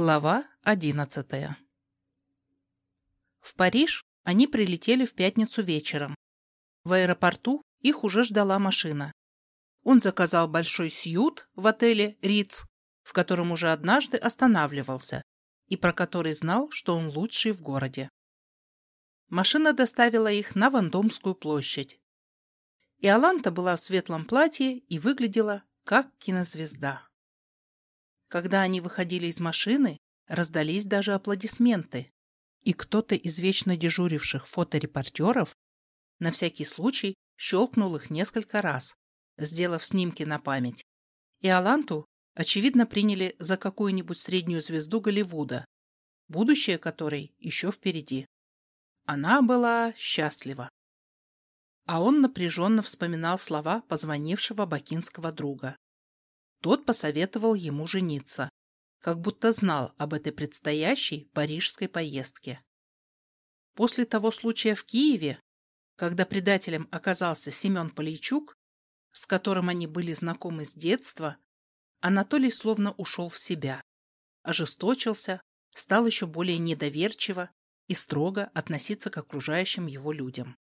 Глава одиннадцатая В Париж они прилетели в пятницу вечером. В аэропорту их уже ждала машина. Он заказал большой сьют в отеле «Риц», в котором уже однажды останавливался и про который знал, что он лучший в городе. Машина доставила их на Вандомскую площадь. Иоланта была в светлом платье и выглядела как кинозвезда. Когда они выходили из машины, раздались даже аплодисменты, и кто-то из вечно дежуривших фоторепортеров на всякий случай щелкнул их несколько раз, сделав снимки на память. И Аланту, очевидно, приняли за какую-нибудь среднюю звезду Голливуда, будущее которой еще впереди. Она была счастлива. А он напряженно вспоминал слова позвонившего бакинского друга. Тот посоветовал ему жениться, как будто знал об этой предстоящей парижской поездке. После того случая в Киеве, когда предателем оказался Семен Полейчук, с которым они были знакомы с детства, Анатолий словно ушел в себя, ожесточился, стал еще более недоверчиво и строго относиться к окружающим его людям.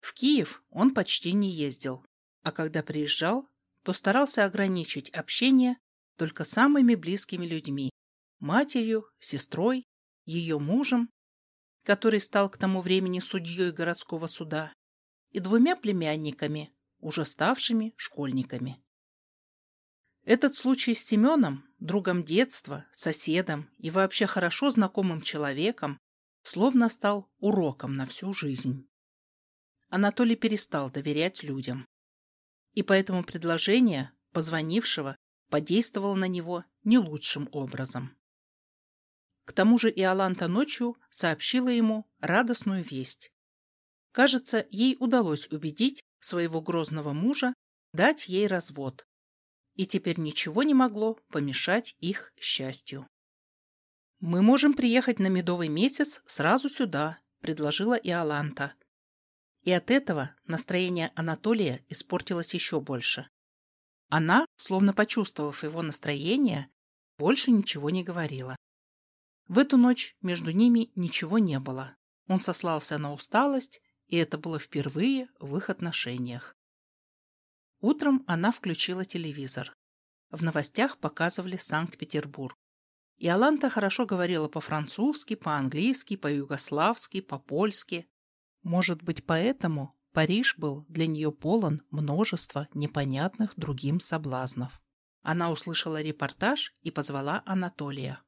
В Киев он почти не ездил, а когда приезжал, то старался ограничить общение только самыми близкими людьми – матерью, сестрой, ее мужем, который стал к тому времени судьей городского суда, и двумя племянниками, уже ставшими школьниками. Этот случай с Семеном, другом детства, соседом и вообще хорошо знакомым человеком, словно стал уроком на всю жизнь. Анатолий перестал доверять людям и поэтому предложение позвонившего подействовало на него не лучшим образом. К тому же Иоланта ночью сообщила ему радостную весть. Кажется, ей удалось убедить своего грозного мужа дать ей развод, и теперь ничего не могло помешать их счастью. «Мы можем приехать на медовый месяц сразу сюда», — предложила Иоланта. И от этого настроение Анатолия испортилось еще больше. Она, словно почувствовав его настроение, больше ничего не говорила. В эту ночь между ними ничего не было. Он сослался на усталость, и это было впервые в их отношениях. Утром она включила телевизор. В новостях показывали Санкт-Петербург. И Аланта хорошо говорила по-французски, по-английски, по-югославски, по-польски. Может быть, поэтому Париж был для нее полон множества непонятных другим соблазнов. Она услышала репортаж и позвала Анатолия.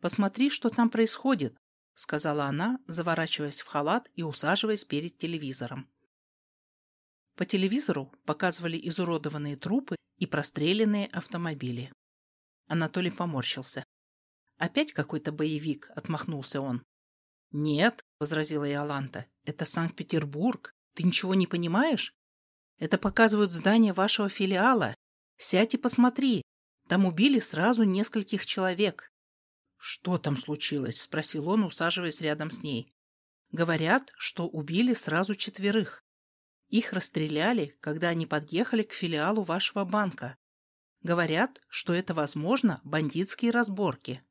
«Посмотри, что там происходит», — сказала она, заворачиваясь в халат и усаживаясь перед телевизором. По телевизору показывали изуродованные трупы и простреленные автомобили. Анатолий поморщился. «Опять какой-то боевик», — отмахнулся он. «Нет», — возразила Иоланта, — «это Санкт-Петербург. Ты ничего не понимаешь? Это показывают здание вашего филиала. Сядь и посмотри. Там убили сразу нескольких человек». «Что там случилось?» — спросил он, усаживаясь рядом с ней. «Говорят, что убили сразу четверых. Их расстреляли, когда они подъехали к филиалу вашего банка. Говорят, что это, возможно, бандитские разборки».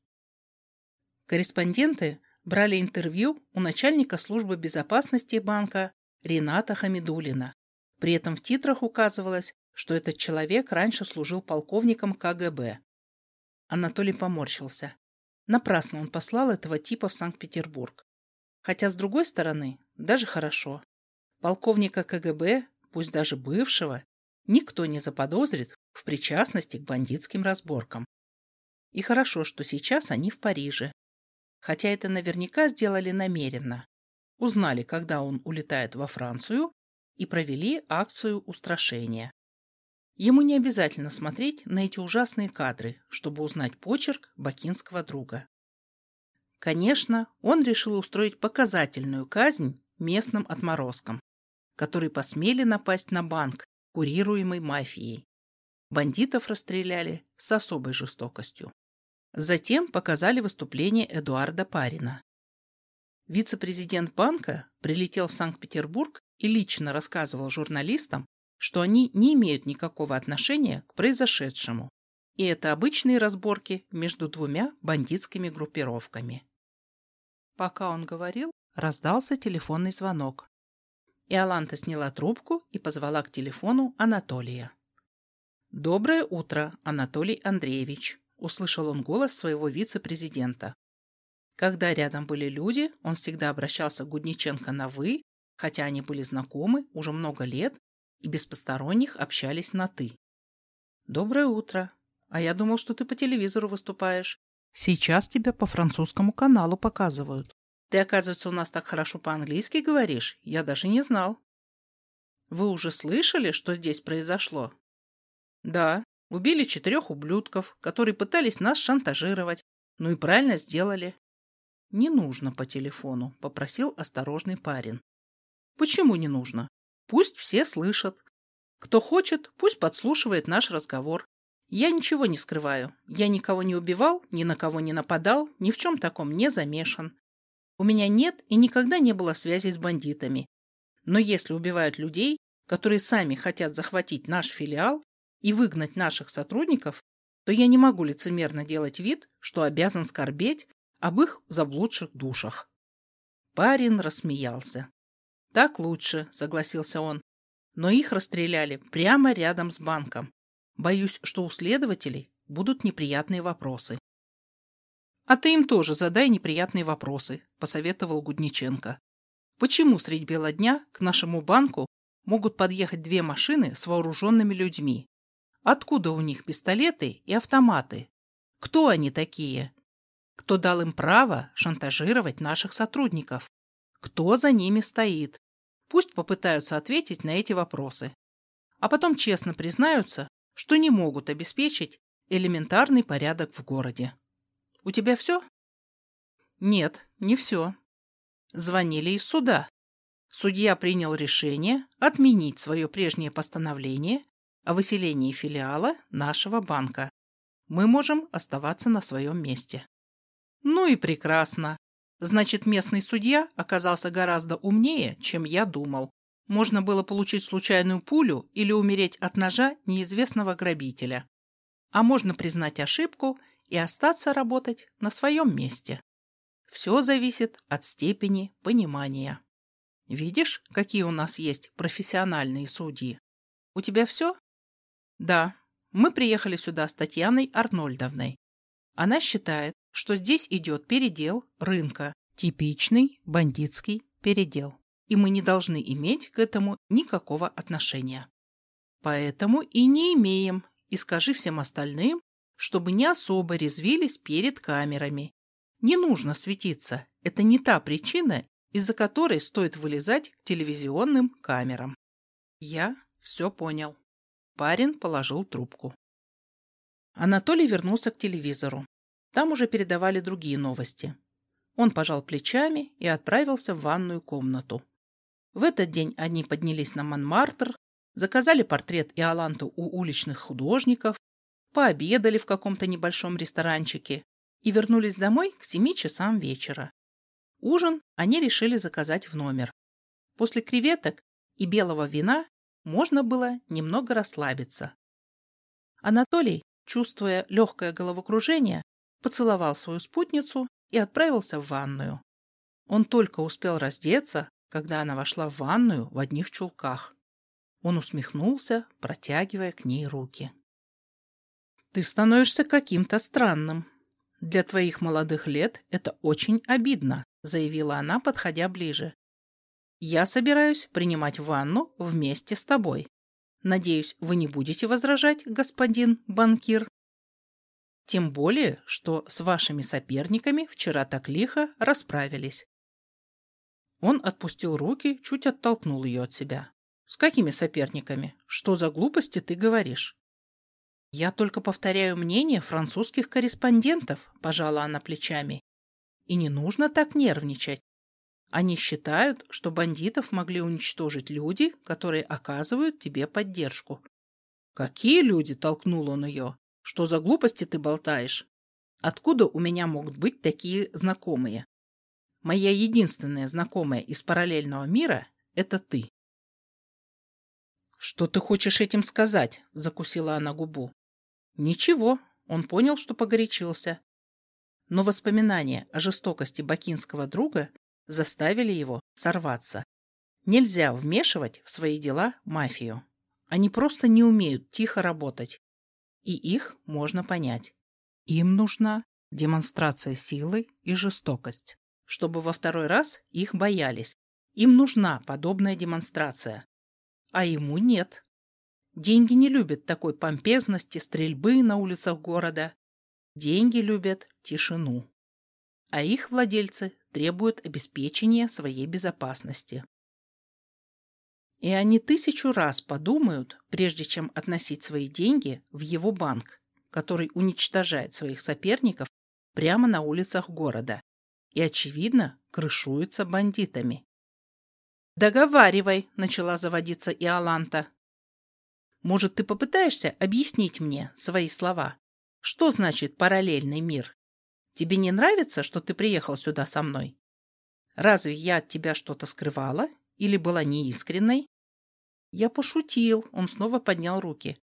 Корреспонденты брали интервью у начальника службы безопасности банка Рената Хамидулина. При этом в титрах указывалось, что этот человек раньше служил полковником КГБ. Анатолий поморщился. Напрасно он послал этого типа в Санкт-Петербург. Хотя, с другой стороны, даже хорошо. Полковника КГБ, пусть даже бывшего, никто не заподозрит в причастности к бандитским разборкам. И хорошо, что сейчас они в Париже, хотя это наверняка сделали намеренно. Узнали, когда он улетает во Францию, и провели акцию устрашения. Ему не обязательно смотреть на эти ужасные кадры, чтобы узнать почерк бакинского друга. Конечно, он решил устроить показательную казнь местным отморозкам, которые посмели напасть на банк, курируемый мафией. Бандитов расстреляли с особой жестокостью. Затем показали выступление Эдуарда Парина. Вице-президент банка прилетел в Санкт-Петербург и лично рассказывал журналистам, что они не имеют никакого отношения к произошедшему И это обычные разборки между двумя бандитскими группировками. Пока он говорил, раздался телефонный звонок. Иоланта сняла трубку и позвала к телефону Анатолия. «Доброе утро, Анатолий Андреевич», — услышал он голос своего вице-президента. Когда рядом были люди, он всегда обращался к Гудниченко на «вы», хотя они были знакомы уже много лет и без посторонних общались на «ты». «Доброе утро. А я думал, что ты по телевизору выступаешь. Сейчас тебя по французскому каналу показывают. Ты, оказывается, у нас так хорошо по-английски говоришь. Я даже не знал. Вы уже слышали, что здесь произошло? Да, убили четырех ублюдков, которые пытались нас шантажировать. Ну и правильно сделали. Не нужно по телефону, попросил осторожный парень. Почему не нужно? Пусть все слышат. Кто хочет, пусть подслушивает наш разговор. Я ничего не скрываю. Я никого не убивал, ни на кого не нападал, ни в чем таком не замешан. У меня нет и никогда не было связи с бандитами. Но если убивают людей, которые сами хотят захватить наш филиал и выгнать наших сотрудников, то я не могу лицемерно делать вид, что обязан скорбеть об их заблудших душах. Парень рассмеялся. «Так лучше», — согласился он. «Но их расстреляли прямо рядом с банком. Боюсь, что у следователей будут неприятные вопросы». «А ты им тоже задай неприятные вопросы», — посоветовал Гудниченко. «Почему средь бела дня к нашему банку могут подъехать две машины с вооруженными людьми? Откуда у них пистолеты и автоматы? Кто они такие? Кто дал им право шантажировать наших сотрудников? Кто за ними стоит? Пусть попытаются ответить на эти вопросы. А потом честно признаются, что не могут обеспечить элементарный порядок в городе. У тебя все? Нет, не все. Звонили из суда. Судья принял решение отменить свое прежнее постановление о выселении филиала нашего банка. Мы можем оставаться на своем месте. Ну и прекрасно. Значит, местный судья оказался гораздо умнее, чем я думал. Можно было получить случайную пулю или умереть от ножа неизвестного грабителя. А можно признать ошибку и остаться работать на своем месте. Все зависит от степени понимания. Видишь, какие у нас есть профессиональные судьи? У тебя все? Да. Мы приехали сюда с Татьяной Арнольдовной. Она считает, что здесь идет передел рынка, типичный бандитский передел, и мы не должны иметь к этому никакого отношения. Поэтому и не имеем, и скажи всем остальным, чтобы не особо резвились перед камерами. Не нужно светиться. Это не та причина, из-за которой стоит вылезать к телевизионным камерам. Я все понял. Парень положил трубку. Анатолий вернулся к телевизору. Там уже передавали другие новости. Он пожал плечами и отправился в ванную комнату. В этот день они поднялись на Монмартр, заказали портрет Иоланту у уличных художников, пообедали в каком-то небольшом ресторанчике и вернулись домой к семи часам вечера. Ужин они решили заказать в номер. После креветок и белого вина можно было немного расслабиться. Анатолий, чувствуя легкое головокружение, поцеловал свою спутницу и отправился в ванную. Он только успел раздеться, когда она вошла в ванную в одних чулках. Он усмехнулся, протягивая к ней руки. Ты становишься каким-то странным. Для твоих молодых лет это очень обидно, заявила она, подходя ближе. Я собираюсь принимать ванну вместе с тобой. Надеюсь, вы не будете возражать, господин банкир. Тем более, что с вашими соперниками вчера так лихо расправились. Он отпустил руки, чуть оттолкнул ее от себя. С какими соперниками? Что за глупости ты говоришь? «Я только повторяю мнение французских корреспондентов», – пожала она плечами. «И не нужно так нервничать. Они считают, что бандитов могли уничтожить люди, которые оказывают тебе поддержку». «Какие люди?» – толкнул он ее. «Что за глупости ты болтаешь? Откуда у меня могут быть такие знакомые? Моя единственная знакомая из параллельного мира – это ты». «Что ты хочешь этим сказать?» – закусила она губу. Ничего, он понял, что погорячился. Но воспоминания о жестокости бакинского друга заставили его сорваться. Нельзя вмешивать в свои дела мафию. Они просто не умеют тихо работать. И их можно понять. Им нужна демонстрация силы и жестокость, чтобы во второй раз их боялись. Им нужна подобная демонстрация. А ему нет. Деньги не любят такой помпезности, стрельбы на улицах города. Деньги любят тишину. А их владельцы требуют обеспечения своей безопасности. И они тысячу раз подумают, прежде чем относить свои деньги в его банк, который уничтожает своих соперников прямо на улицах города и, очевидно, крышуется бандитами. «Договаривай», — начала заводиться Иоланта. «Может, ты попытаешься объяснить мне свои слова? Что значит параллельный мир? Тебе не нравится, что ты приехал сюда со мной? Разве я от тебя что-то скрывала или была неискренной?» Я пошутил, он снова поднял руки.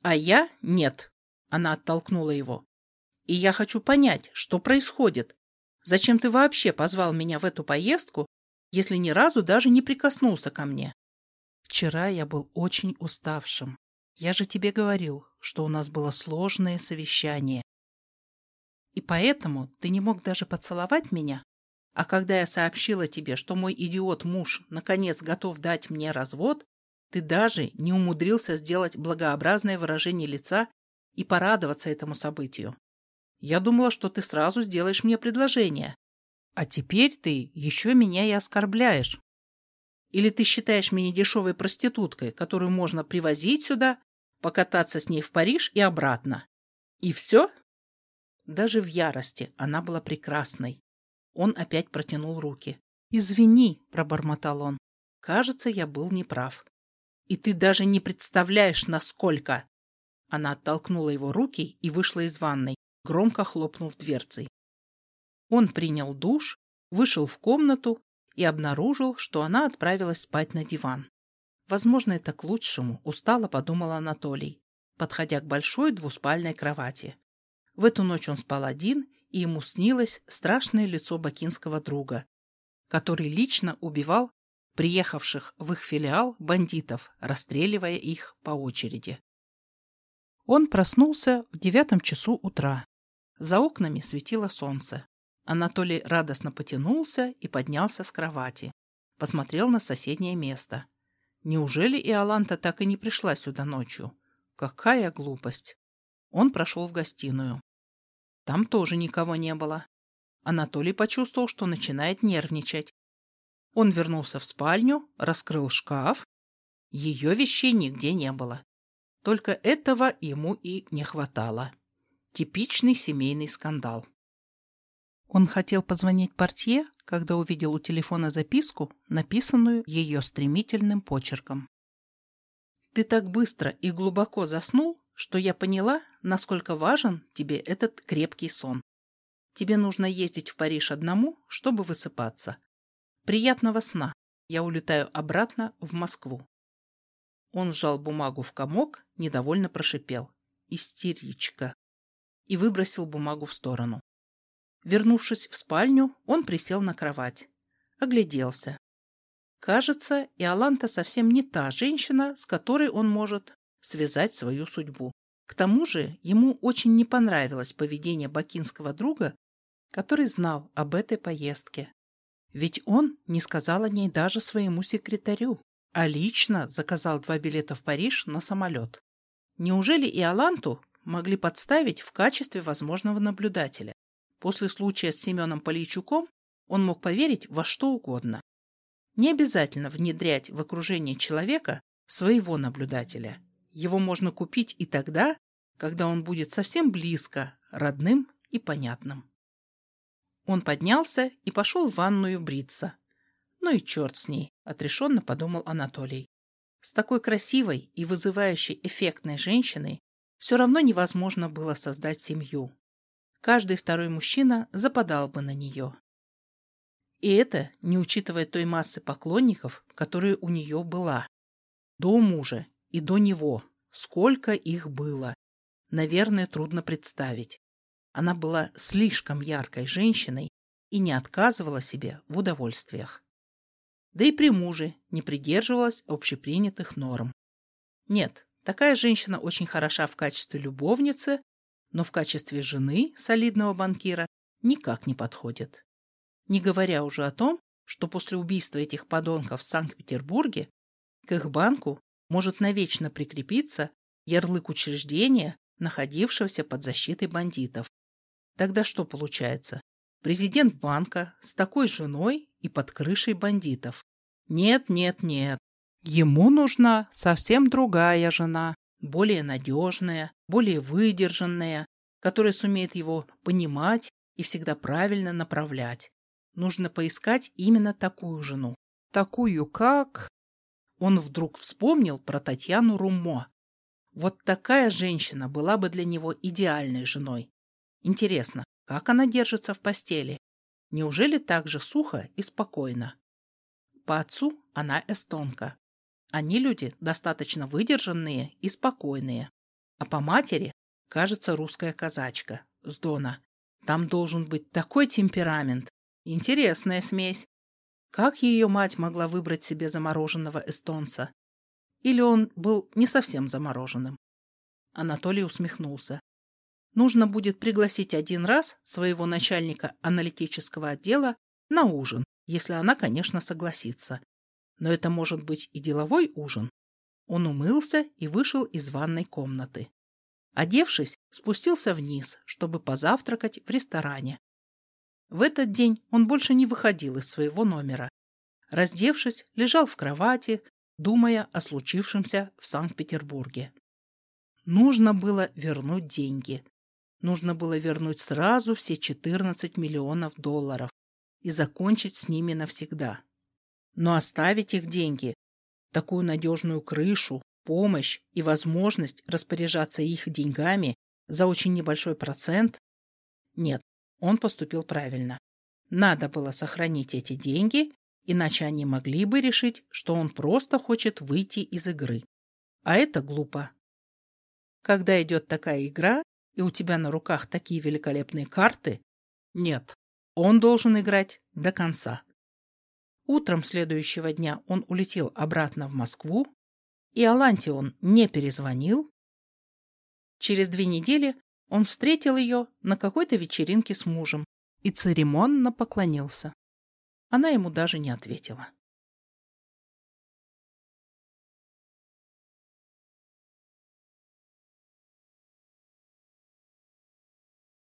«А я — нет», — она оттолкнула его. «И я хочу понять, что происходит. Зачем ты вообще позвал меня в эту поездку, если ни разу даже не прикоснулся ко мне. Вчера я был очень уставшим. Я же тебе говорил, что у нас было сложное совещание. И поэтому ты не мог даже поцеловать меня? А когда я сообщила тебе, что мой идиот-муж наконец готов дать мне развод, ты даже не умудрился сделать благообразное выражение лица и порадоваться этому событию. Я думала, что ты сразу сделаешь мне предложение, а теперь ты еще меня и оскорбляешь. Или ты считаешь меня дешевой проституткой, которую можно привозить сюда, покататься с ней в Париж и обратно? И все? Даже в ярости она была прекрасной. Он опять протянул руки. «Извини», — пробормотал он. «Кажется, я был неправ». «И ты даже не представляешь, насколько...» Она оттолкнула его руки и вышла из ванной, громко хлопнув дверцей. Он принял душ, вышел в комнату и обнаружил, что она отправилась спать на диван. Возможно, это к лучшему, устало подумал Анатолий, подходя к большой двуспальной кровати. В эту ночь он спал один, и ему снилось страшное лицо бакинского друга, который лично убивал приехавших в их филиал бандитов, расстреливая их по очереди. Он проснулся в девятом часу утра. За окнами светило солнце. Анатолий радостно потянулся и поднялся с кровати. Посмотрел на соседнее место. Неужели Иоланта так и не пришла сюда ночью? Какая глупость! Он прошел в гостиную. Там тоже никого не было. Анатолий почувствовал, что начинает нервничать. Он вернулся в спальню, раскрыл шкаф. Ее вещей нигде не было. Только этого ему и не хватало. Типичный семейный скандал. Он хотел позвонить портье, когда увидел у телефона записку, написанную ее стремительным почерком. «Ты так быстро и глубоко заснул, что я поняла, насколько важен тебе этот крепкий сон. Тебе нужно ездить в Париж одному, чтобы высыпаться. Приятного сна. Я улетаю обратно в Москву». Он сжал бумагу в комок, недовольно прошипел. «Истеричка!» и выбросил бумагу в сторону. Вернувшись в спальню, он присел на кровать. Огляделся. Кажется, Иоланта совсем не та женщина, с которой он может связать свою судьбу. К тому же ему очень не понравилось поведение бакинского друга, который знал об этой поездке. Ведь он не сказал о ней даже своему секретарю, а лично заказал два билета в Париж на самолет. Неужели Иоланту могли подставить в качестве возможного наблюдателя? После случая с Семеном Полейчуком он мог поверить во что угодно. Не обязательно внедрять в окружение человека своего наблюдателя. Его можно купить и тогда, когда он будет совсем близко, родным и понятным. Он поднялся и пошел в ванную бриться. Ну и черт с ней, отрешенно подумал Анатолий. С такой красивой и вызывающей эффектной женщиной все равно невозможно было создать семью каждый второй мужчина западал бы на нее. И это не учитывая той массы поклонников, которая у нее была. До мужа и до него. Сколько их было. наверное, трудно представить. Она была слишком яркой женщиной и не отказывала себе в удовольствиях. Да и при муже не придерживалась общепринятых норм. Нет, такая женщина очень хороша в качестве любовницы, но в качестве жены солидного банкира никак не подходит. Не говоря уже о том, что после убийства этих подонков в Санкт-Петербурге к их банку может навечно прикрепиться ярлык учреждения, находившегося под защитой бандитов. Тогда что получается? Президент банка с такой женой и под крышей бандитов. Нет, нет, нет. Ему нужна совсем другая жена, более надежная, более выдержанная, которая сумеет его понимать и всегда правильно направлять. Нужно поискать именно такую жену. Такую как... Он вдруг вспомнил про Татьяну Румо. Вот такая женщина была бы для него идеальной женой. Интересно, как она держится в постели? Неужели так же сухо и спокойно? По отцу она эстонка. Они люди достаточно выдержанные и спокойные. А по матери, кажется, русская казачка, с Дона. Там должен быть такой темперамент. Интересная смесь. Как ее мать могла выбрать себе замороженного эстонца? Или он был не совсем замороженным? Анатолий усмехнулся. Нужно будет пригласить один раз своего начальника аналитического отдела на ужин, если она, конечно, согласится. Но это может быть и деловой ужин. Он умылся и вышел из ванной комнаты. Одевшись, спустился вниз, чтобы позавтракать в ресторане. В этот день он больше не выходил из своего номера. Раздевшись, лежал в кровати, думая о случившемся в Санкт-Петербурге. Нужно было вернуть деньги. Нужно было вернуть сразу все 14 миллионов долларов и закончить с ними навсегда. Но оставить их деньги, такую надежную крышу, помощь и возможность распоряжаться их деньгами за очень небольшой процент? Нет, он поступил правильно. Надо было сохранить эти деньги, иначе они могли бы решить, что он просто хочет выйти из игры. А это глупо. Когда идет такая игра, и у тебя на руках такие великолепные карты, нет, он должен играть до конца. Утром следующего дня он улетел обратно в Москву, и Алантион не перезвонил. Через две недели он встретил ее на какой-то вечеринке с мужем и церемонно поклонился. Она ему даже не ответила.